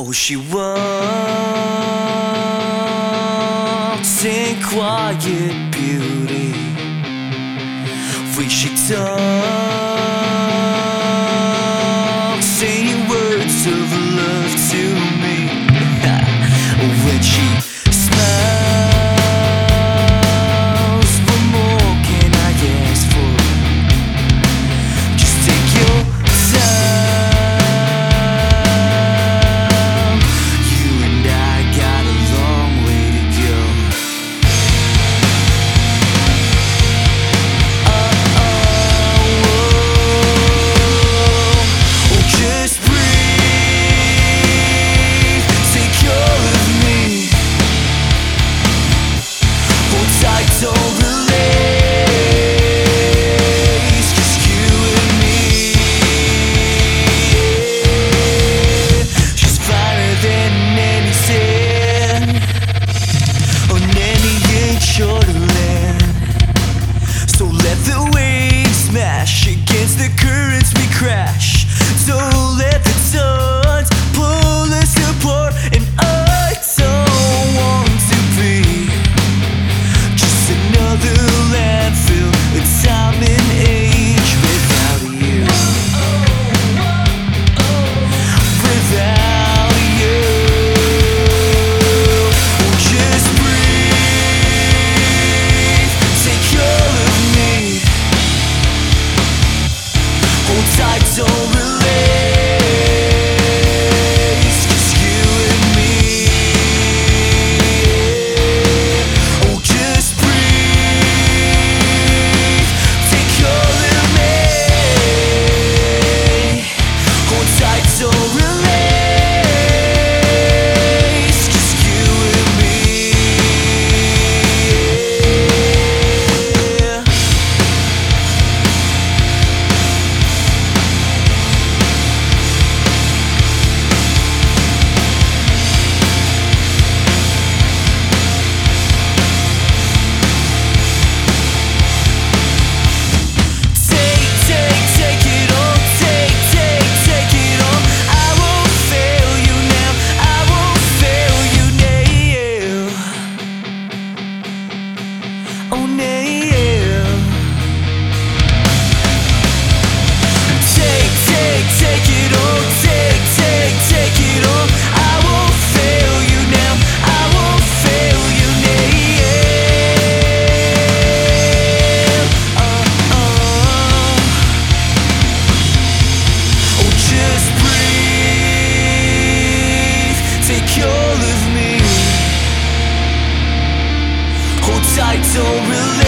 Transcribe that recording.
All she wants in quiet beauty, We should talk, say words of love. right so related I don't really